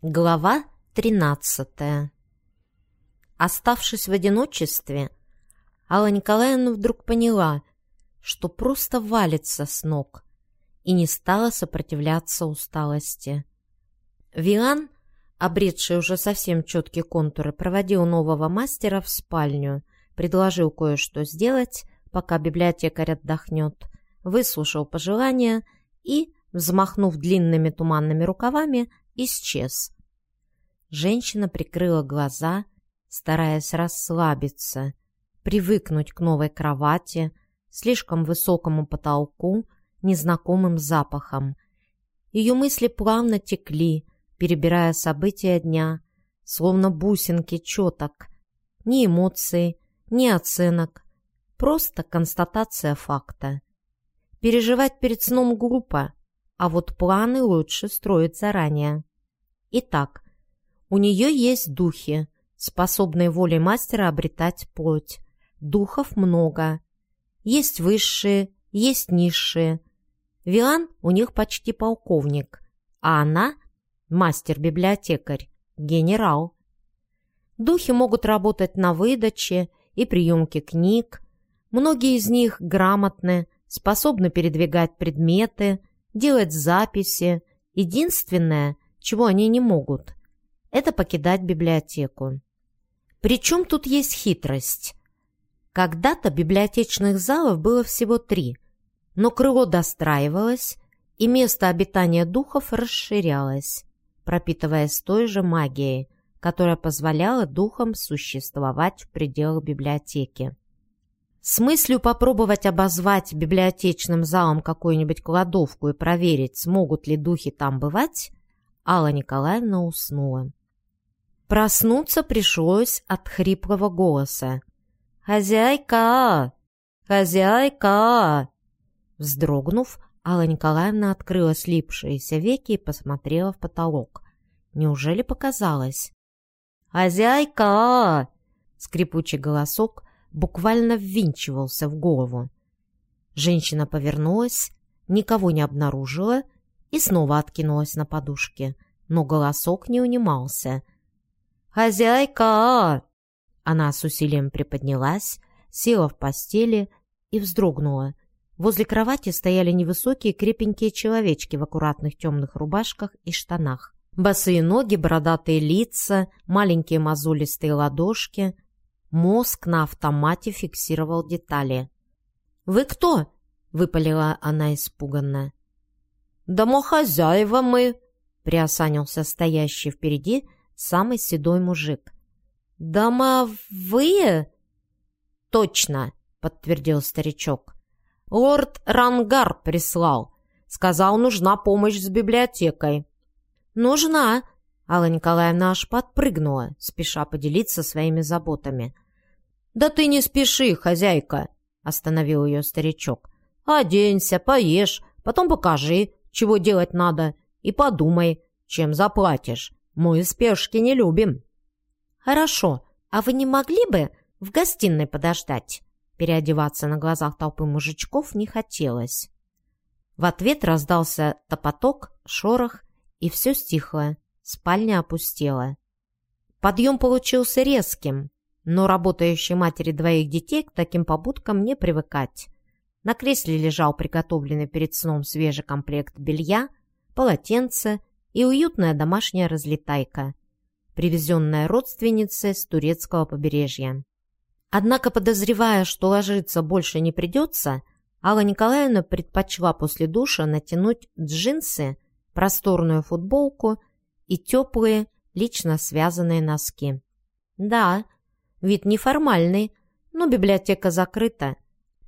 Глава тринадцатая Оставшись в одиночестве, Алла Николаевна вдруг поняла, что просто валится с ног и не стала сопротивляться усталости. Виан, обретший уже совсем четкие контуры, проводил нового мастера в спальню, предложил кое-что сделать, пока библиотекарь отдохнет, выслушал пожелания и, взмахнув длинными туманными рукавами, исчез. Женщина прикрыла глаза, стараясь расслабиться, привыкнуть к новой кровати, слишком высокому потолку, незнакомым запахам. Ее мысли плавно текли, перебирая события дня, словно бусинки четок. Ни эмоций, ни оценок, просто констатация факта. Переживать перед сном глупо, а вот планы лучше строить заранее. Итак, у нее есть духи, способные волей мастера обретать плоть. Духов много. Есть высшие, есть низшие. Виан у них почти полковник, а она – мастер-библиотекарь, генерал. Духи могут работать на выдаче и приемке книг. Многие из них грамотны, способны передвигать предметы, делать записи. Единственное – чего они не могут, это покидать библиотеку. Причем тут есть хитрость. Когда-то библиотечных залов было всего три, но крыло достраивалось, и место обитания духов расширялось, пропитываясь той же магией, которая позволяла духам существовать в пределах библиотеки. С мыслью попробовать обозвать библиотечным залом какую-нибудь кладовку и проверить, смогут ли духи там бывать, Алла Николаевна уснула. Проснуться пришлось от хриплого голоса. «Хозяйка! Хозяйка!» Вздрогнув, Алла Николаевна открыла слипшиеся веки и посмотрела в потолок. Неужели показалось? «Хозяйка!» Скрипучий голосок буквально ввинчивался в голову. Женщина повернулась, никого не обнаружила и снова откинулась на подушке, но голосок не унимался. «Хозяйка!» Она с усилием приподнялась, села в постели и вздрогнула. Возле кровати стояли невысокие крепенькие человечки в аккуратных темных рубашках и штанах. Босые ноги, бородатые лица, маленькие мозолистые ладошки. Мозг на автомате фиксировал детали. «Вы кто?» — выпалила она испуганно. «Домохозяева мы!» — приосанился стоящий впереди самый седой мужик. «Домовые?» «Точно!» — подтвердил старичок. «Лорд Рангар прислал. Сказал, нужна помощь с библиотекой». «Нужна!» — Алла Николаевна аж подпрыгнула, спеша поделиться своими заботами. «Да ты не спеши, хозяйка!» — остановил ее старичок. «Оденься, поешь, потом покажи, чего делать надо, и подумай, чем заплатишь. Мы спешки не любим». «Хорошо, а вы не могли бы в гостиной подождать?» Переодеваться на глазах толпы мужичков не хотелось. В ответ раздался топоток, шорох, и все стихло. Спальня опустела. Подъем получился резким, но работающей матери двоих детей к таким побудкам не привыкать. На кресле лежал приготовленный перед сном свежий комплект белья, полотенце и уютная домашняя разлетайка, привезенная родственницей с турецкого побережья. Однако, подозревая, что ложиться больше не придется, Алла Николаевна предпочла после душа натянуть джинсы, просторную футболку и теплые, лично связанные носки. Да, вид неформальный, но библиотека закрыта,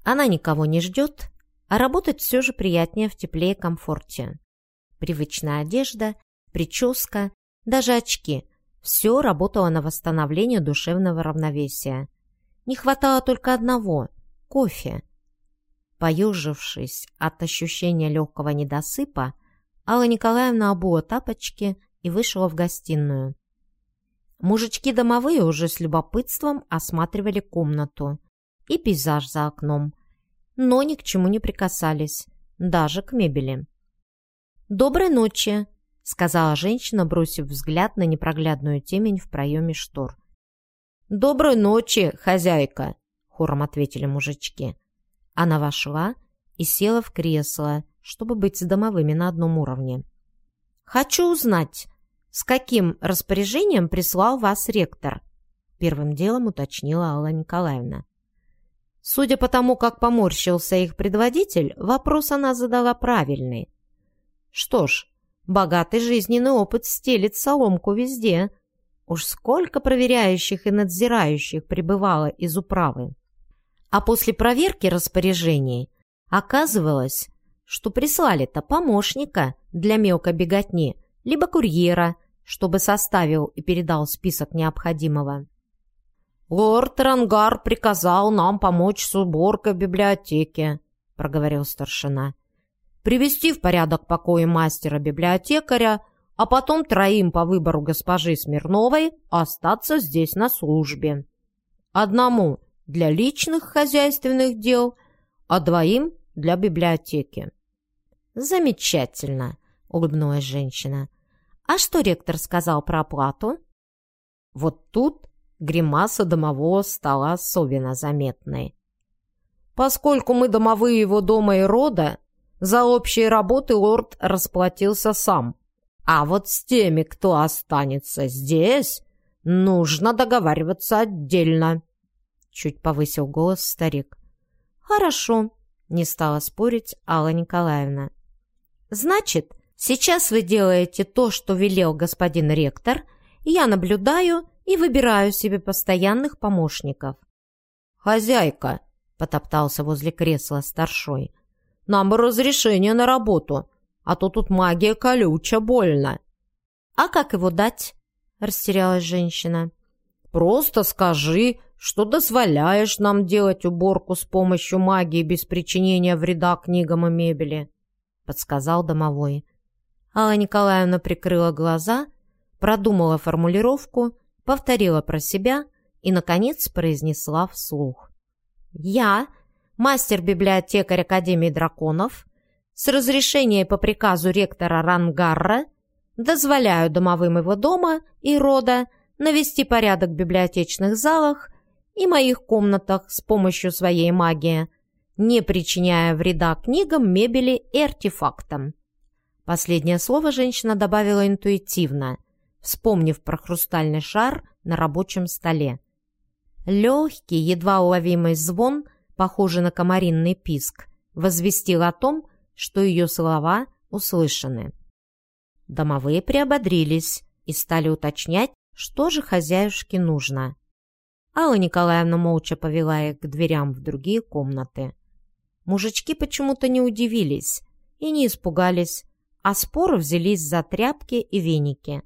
она никого не ждет, а работать все же приятнее в тепле и комфорте. Привычная одежда, прическа, даже очки – все работало на восстановление душевного равновесия. Не хватало только одного – кофе. Поежившись от ощущения легкого недосыпа, Алла Николаевна обула тапочки и вышла в гостиную. Мужички домовые уже с любопытством осматривали комнату и пейзаж за окном, но ни к чему не прикасались, даже к мебели. «Доброй ночи!» — сказала женщина, бросив взгляд на непроглядную темень в проеме штор. «Доброй ночи, хозяйка!» — хором ответили мужички. Она вошла и села в кресло, чтобы быть с домовыми на одном уровне. «Хочу узнать, с каким распоряжением прислал вас ректор?» Первым делом уточнила Алла Николаевна. Судя по тому, как поморщился их предводитель, вопрос она задала правильный. Что ж, богатый жизненный опыт стелит соломку везде. Уж сколько проверяющих и надзирающих пребывало из управы. А после проверки распоряжений оказывалось, что прислали-то помощника для мелкой беготни, либо курьера, чтобы составил и передал список необходимого. «Лорд Рангар приказал нам помочь с уборкой библиотеки», — проговорил старшина. «Привести в порядок покои мастера-библиотекаря, а потом троим по выбору госпожи Смирновой остаться здесь на службе. Одному для личных хозяйственных дел, а двоим для библиотеки». «Замечательно», — улыбнулась женщина. «А что ректор сказал про оплату?» «Вот тут гримаса домового стала особенно заметной. Поскольку мы домовые его дома и рода, за общие работы лорд расплатился сам. А вот с теми, кто останется здесь, нужно договариваться отдельно. Чуть повысил голос старик. Хорошо, не стала спорить Алла Николаевна. Значит, сейчас вы делаете то, что велел господин ректор, я наблюдаю и выбираю себе постоянных помощников. «Хозяйка!» — потоптался возле кресла старшой. «Нам бы разрешение на работу, а то тут магия колюча больно». «А как его дать?» — растерялась женщина. «Просто скажи, что дозволяешь нам делать уборку с помощью магии без причинения вреда книгам и мебели», — подсказал домовой. Алла Николаевна прикрыла глаза, продумала формулировку повторила про себя и, наконец, произнесла вслух. «Я, мастер-библиотекарь Академии драконов, с разрешения по приказу ректора Рангарра дозволяю домовым его дома и рода навести порядок в библиотечных залах и моих комнатах с помощью своей магии, не причиняя вреда книгам, мебели и артефактам». Последнее слово женщина добавила интуитивно – вспомнив про хрустальный шар на рабочем столе. Легкий, едва уловимый звон, похожий на комаринный писк, возвестил о том, что ее слова услышаны. Домовые приободрились и стали уточнять, что же хозяюшке нужно. Алла Николаевна молча повела их к дверям в другие комнаты. Мужички почему-то не удивились и не испугались, а споры взялись за тряпки и веники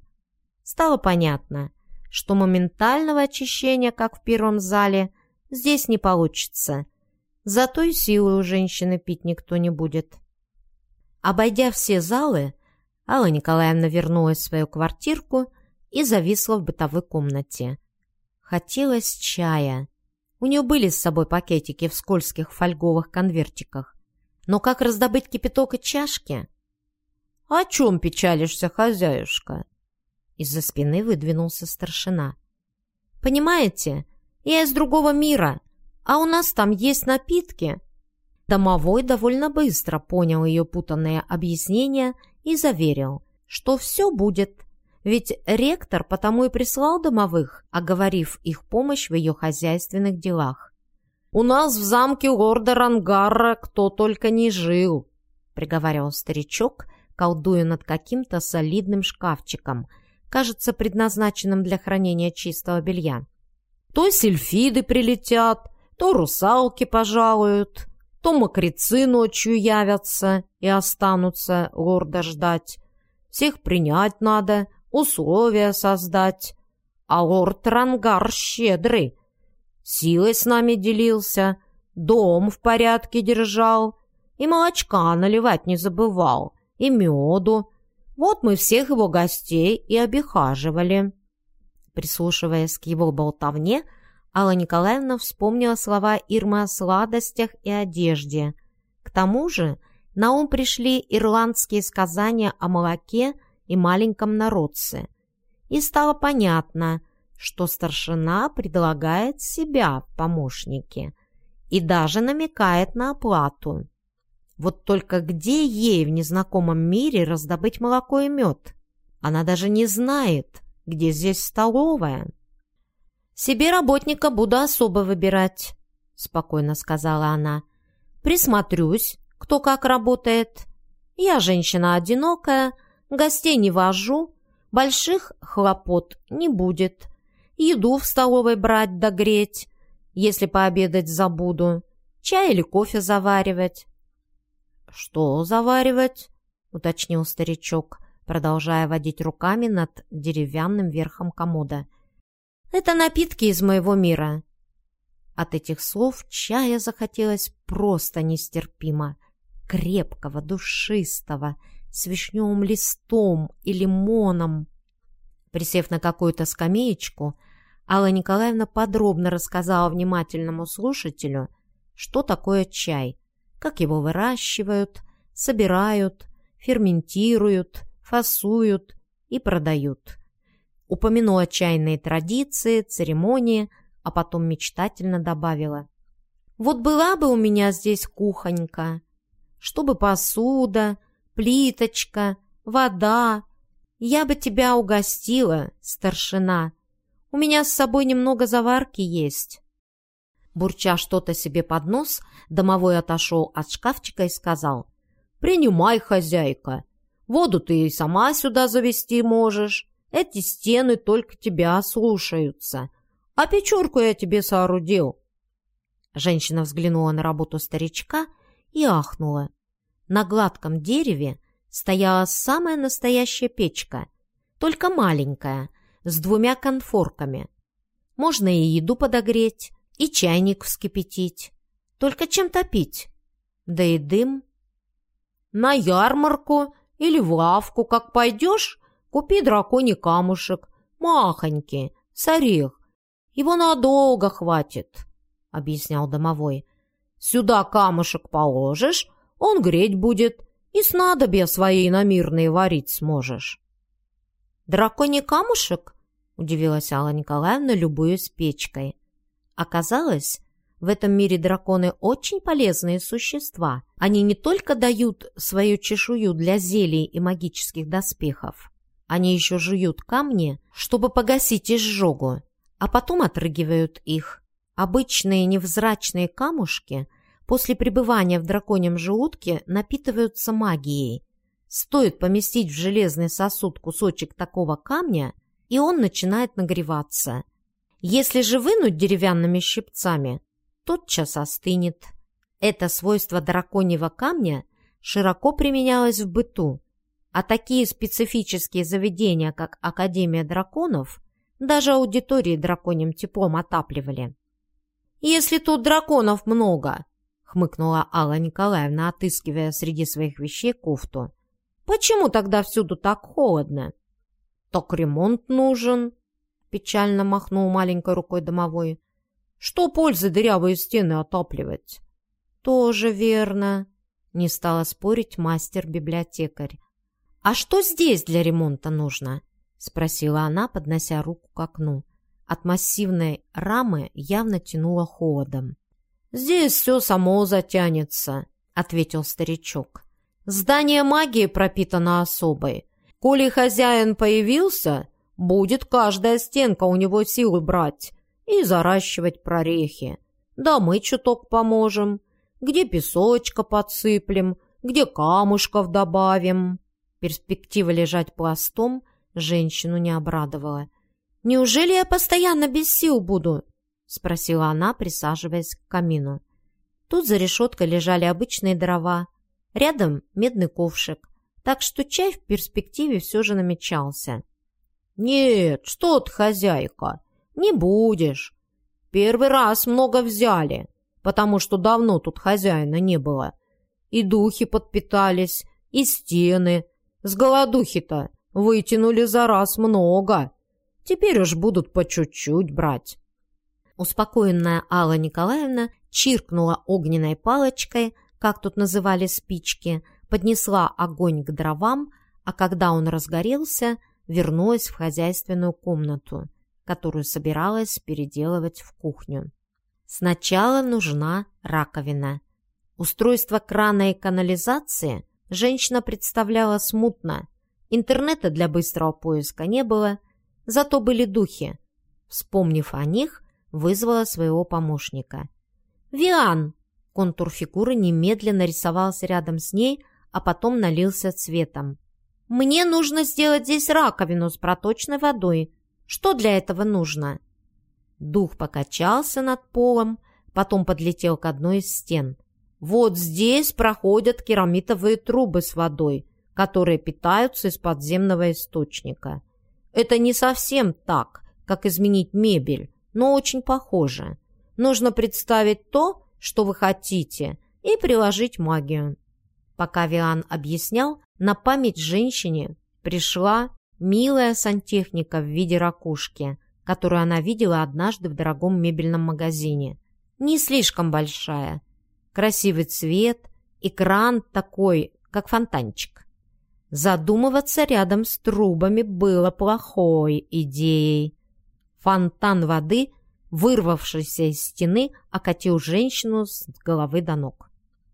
стало понятно, что моментального очищения, как в первом зале, здесь не получится. Зато и силы у женщины пить никто не будет. Обойдя все залы, Алла Николаевна вернулась в свою квартирку и зависла в бытовой комнате. Хотелось чая. У нее были с собой пакетики в скользких фольговых конвертиках. Но как раздобыть кипяток и чашки? — О чем печалишься, хозяюшка? Из-за спины выдвинулся старшина. «Понимаете, я из другого мира, а у нас там есть напитки». Домовой довольно быстро понял ее путанные объяснения и заверил, что все будет, ведь ректор потому и прислал домовых, оговорив их помощь в ее хозяйственных делах. «У нас в замке лорда Рангара кто только не жил», — приговаривал старичок, колдуя над каким-то солидным шкафчиком — кажется предназначенным для хранения чистого белья. То сельфиды прилетят, то русалки пожалуют, то мокрецы ночью явятся и останутся лорда ждать. Всех принять надо, условия создать. А лорд Рангар щедрый. Силой с нами делился, дом в порядке держал, и молочка наливать не забывал, и меду, вот мы всех его гостей и обихаживали». Прислушиваясь к его болтовне, Алла Николаевна вспомнила слова Ирмы о сладостях и одежде. К тому же на ум пришли ирландские сказания о молоке и маленьком народце. И стало понятно, что старшина предлагает себя в помощники и даже намекает на оплату. Вот только где ей в незнакомом мире раздобыть молоко и мед? Она даже не знает, где здесь столовая. «Себе работника буду особо выбирать», — спокойно сказала она. «Присмотрюсь, кто как работает. Я женщина одинокая, гостей не вожу, больших хлопот не будет. Еду в столовой брать да если пообедать забуду, чай или кофе заваривать». «Что заваривать?» — уточнил старичок, продолжая водить руками над деревянным верхом комода. Это напитки из моего мира». От этих слов чая захотелось просто нестерпимо. Крепкого, душистого, с вишневым листом и лимоном. Присев на какую-то скамеечку, Алла Николаевна подробно рассказала внимательному слушателю, что такое чай, как его выращивают, собирают, ферментируют, фасуют и продают упомянула чайные традиции, церемонии, а потом мечтательно добавила. «Вот была бы у меня здесь кухонька, чтобы посуда, плиточка, вода. Я бы тебя угостила, старшина. У меня с собой немного заварки есть». Бурча что-то себе под нос, домовой отошел от шкафчика и сказал, «Принимай, хозяйка, воду ты и сама сюда завести можешь, эти стены только тебя слушаются. А печурку я тебе соорудил». Женщина взглянула на работу старичка и ахнула. На гладком дереве стояла самая настоящая печка, только маленькая, с двумя конфорками. Можно и еду подогреть, и чайник вскипятить. Только чем топить? Да и дым. На ярмарку или в лавку, как пойдешь, Купи драконий камушек, махонький, с орех. Его надолго хватит, — объяснял домовой. Сюда камушек положишь, он греть будет, и снадобья своей намирные варить сможешь. «Драконий камушек?» — удивилась Алла Николаевна, любуясь печкой. Оказалось, в этом мире драконы очень полезные существа. Они не только дают свою чешую для зелий и магических доспехов, они еще жуют камни, чтобы погасить изжогу, а потом отрыгивают их. Обычные невзрачные камушки после пребывания в драконьем желудке напитываются магией. Стоит поместить в железный сосуд кусочек такого камня, и он начинает нагреваться. Если же вынуть деревянными щипцами, тотчас остынет. Это свойство драконьего камня широко применялось в быту, а такие специфические заведения, как Академия драконов, даже аудитории драконьим теплом отапливали. «Если тут драконов много», — хмыкнула Алла Николаевна, отыскивая среди своих вещей кофту, «почему тогда всюду так холодно?» «Так ремонт нужен», — печально махнул маленькой рукой домовой. «Что пользы дырявые стены отапливать?» «Тоже верно», — не стала спорить мастер-библиотекарь. «А что здесь для ремонта нужно?» — спросила она, поднося руку к окну. От массивной рамы явно тянуло холодом. «Здесь все само затянется», — ответил старичок. «Здание магии пропитано особой. Коли хозяин появился, будет каждая стенка у него силы брать и заращивать прорехи. Да мы чуток поможем. Где песочка подсыплем, где камушков добавим». Перспектива лежать пластом женщину не обрадовала. «Неужели я постоянно без сил буду?» — спросила она, присаживаясь к камину. Тут за решеткой лежали обычные дрова, рядом медный ковшик, так что чай в перспективе все же намечался. «Нет, что ты, хозяйка, не будешь. Первый раз много взяли, потому что давно тут хозяина не было. И духи подпитались, и стены, с голодухи-то вытянули за раз много. Теперь уж будут по чуть-чуть брать». Успокоенная Алла Николаевна чиркнула огненной палочкой, как тут называли спички, поднесла огонь к дровам, а когда он разгорелся, вернулась в хозяйственную комнату, которую собиралась переделывать в кухню. Сначала нужна раковина. Устройство крана и канализации женщина представляла смутно. Интернета для быстрого поиска не было, зато были духи. Вспомнив о них, вызвала своего помощника. «Виан!» Контур фигуры немедленно рисовался рядом с ней, а потом налился цветом. «Мне нужно сделать здесь раковину с проточной водой. Что для этого нужно?» Дух покачался над полом, потом подлетел к одной из стен. «Вот здесь проходят керамитовые трубы с водой, которые питаются из подземного источника. Это не совсем так, как изменить мебель, но очень похоже. Нужно представить то, что вы хотите, и приложить магию». Пока Виан объяснял, на память женщине пришла милая сантехника в виде ракушки, которую она видела однажды в дорогом мебельном магазине. Не слишком большая. Красивый цвет, экран такой, как фонтанчик. Задумываться рядом с трубами было плохой идеей. Фонтан воды, вырвавшийся из стены, окатил женщину с головы до ног.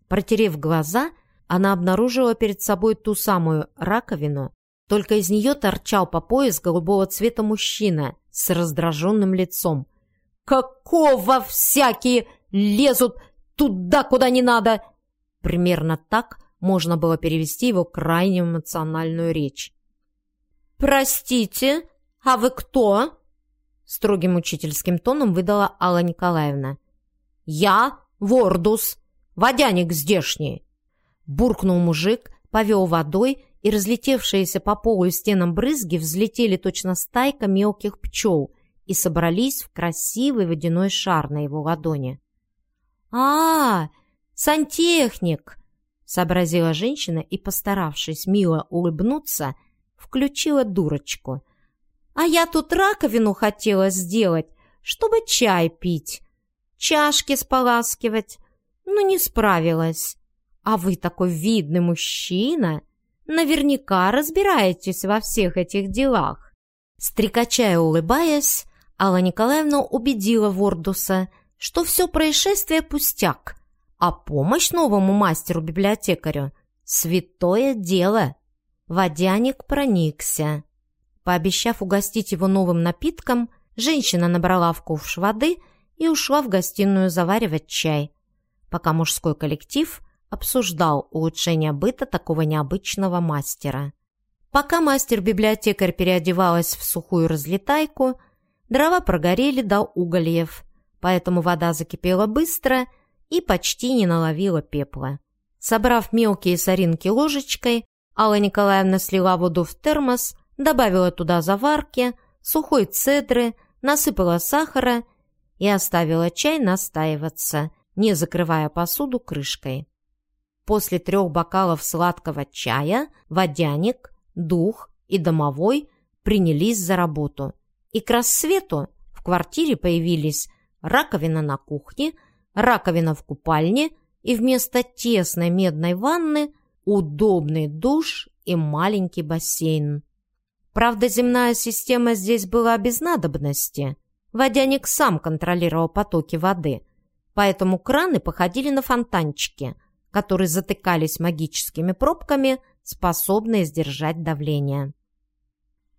Протерев глаза, она обнаружила перед собой ту самую раковину, только из нее торчал по пояс голубого цвета мужчина с раздраженным лицом. «Какого всякие лезут туда, куда не надо?» Примерно так можно было перевести его крайне эмоциональную речь. «Простите, а вы кто?» Строгим учительским тоном выдала Алла Николаевна. «Я Вордус, водяник здешний буркнул мужик, повел водой, и разлетевшиеся по полу и стенам брызги взлетели точно стайка мелких пчел и собрались в красивый водяной шар на его ладони. «А, сантехник!» — сообразила женщина и, постаравшись мило улыбнуться, включила дурочку. «А я тут раковину хотела сделать, чтобы чай пить, чашки споласкивать, но не справилась. А вы такой видный мужчина, наверняка разбираетесь во всех этих делах. Стрекачая улыбаясь, Алла Николаевна убедила Вордуса, что все происшествие пустяк, а помощь новому мастеру-библиотекарю – святое дело. Водяник проникся. Пообещав угостить его новым напитком, женщина набрала в ковш воды и ушла в гостиную заваривать чай, пока мужской коллектив – обсуждал улучшение быта такого необычного мастера. Пока мастер-библиотекарь переодевалась в сухую разлетайку, дрова прогорели до угольев, поэтому вода закипела быстро и почти не наловила пепла. Собрав мелкие соринки ложечкой, Алла Николаевна слила воду в термос, добавила туда заварки, сухой цедры, насыпала сахара и оставила чай настаиваться, не закрывая посуду крышкой. После трех бокалов сладкого чая водяник, дух и домовой принялись за работу. И к рассвету в квартире появились раковина на кухне, раковина в купальне и вместо тесной медной ванны удобный душ и маленький бассейн. Правда, земная система здесь была без надобности. Водяник сам контролировал потоки воды, поэтому краны походили на фонтанчики – которые затыкались магическими пробками, способные сдержать давление.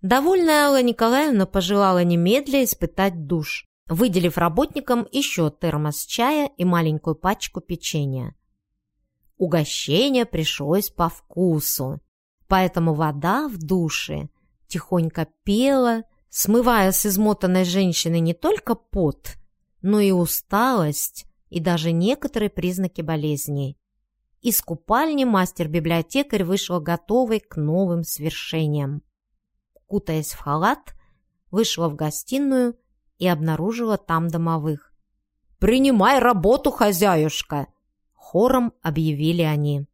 Довольная Алла Николаевна пожелала немедля испытать душ, выделив работникам еще термос чая и маленькую пачку печенья. Угощение пришлось по вкусу, поэтому вода в душе тихонько пела, смывая с измотанной женщины не только пот, но и усталость и даже некоторые признаки болезней. Из купальни мастер-библиотекарь вышел готовый к новым свершениям. Кутаясь в халат, вышла в гостиную и обнаружила там домовых. «Принимай работу, хозяюшка!» Хором объявили они.